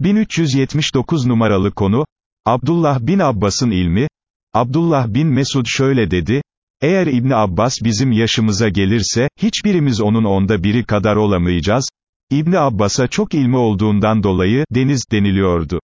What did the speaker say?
1379 numaralı konu, Abdullah bin Abbas'ın ilmi, Abdullah bin Mesud şöyle dedi, eğer İbni Abbas bizim yaşımıza gelirse, hiçbirimiz onun onda biri kadar olamayacağız, İbni Abbas'a çok ilmi olduğundan dolayı, deniz, deniliyordu.